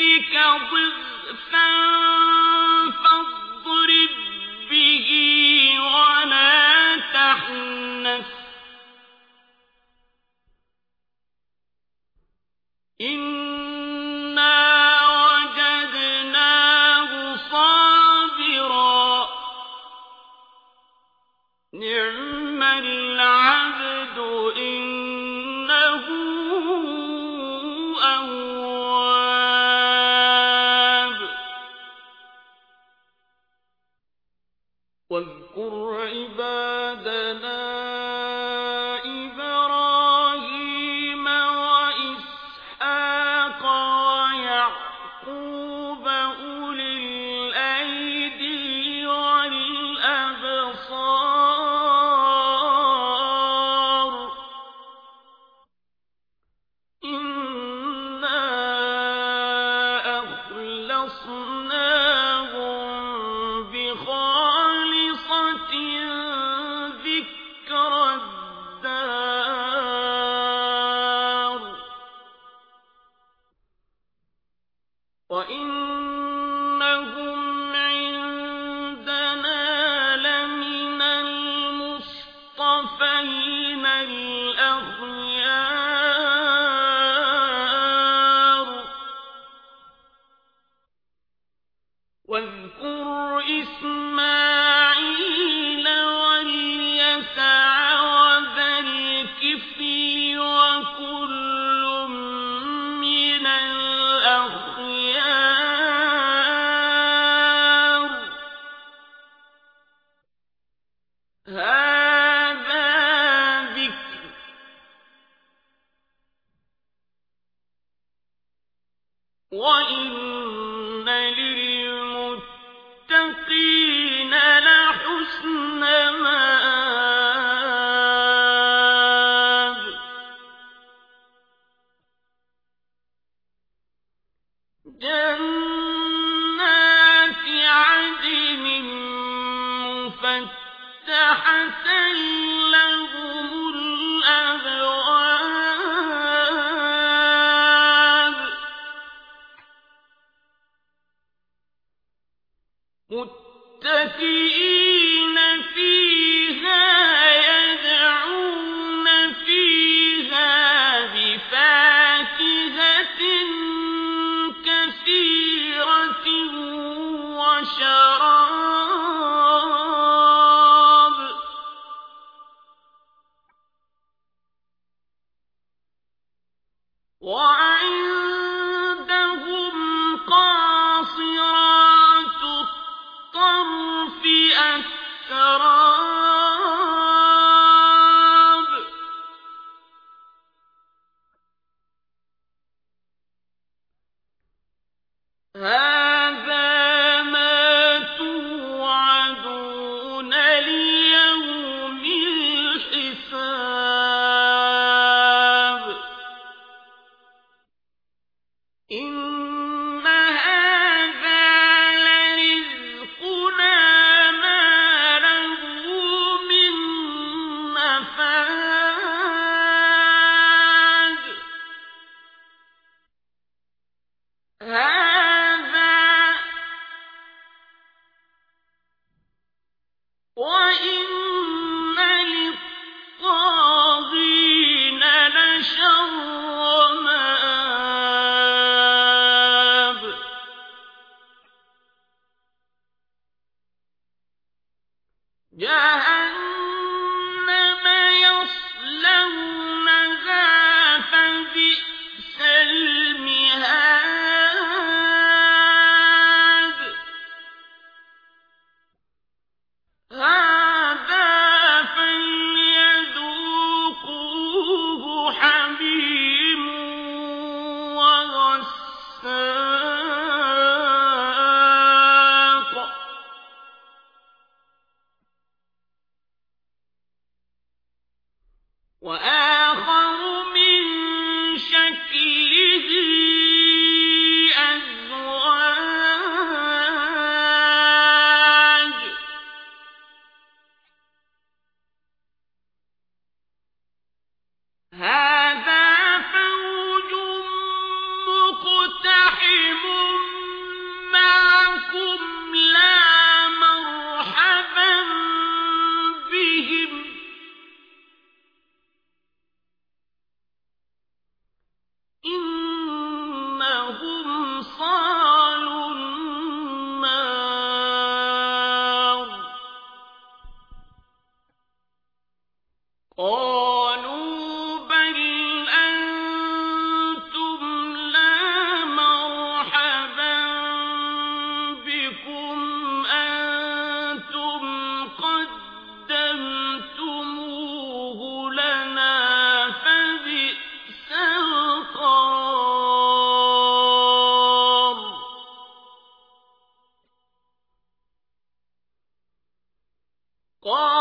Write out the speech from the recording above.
نعم الله فاضرب به ولا إنا وجدناه صابرا. نعم واذكر عبادنا هذا ذكر. وإن للمتقين لحسن مآب. جنة متكئين. تَرَى Huh? مُّبِينٍ قال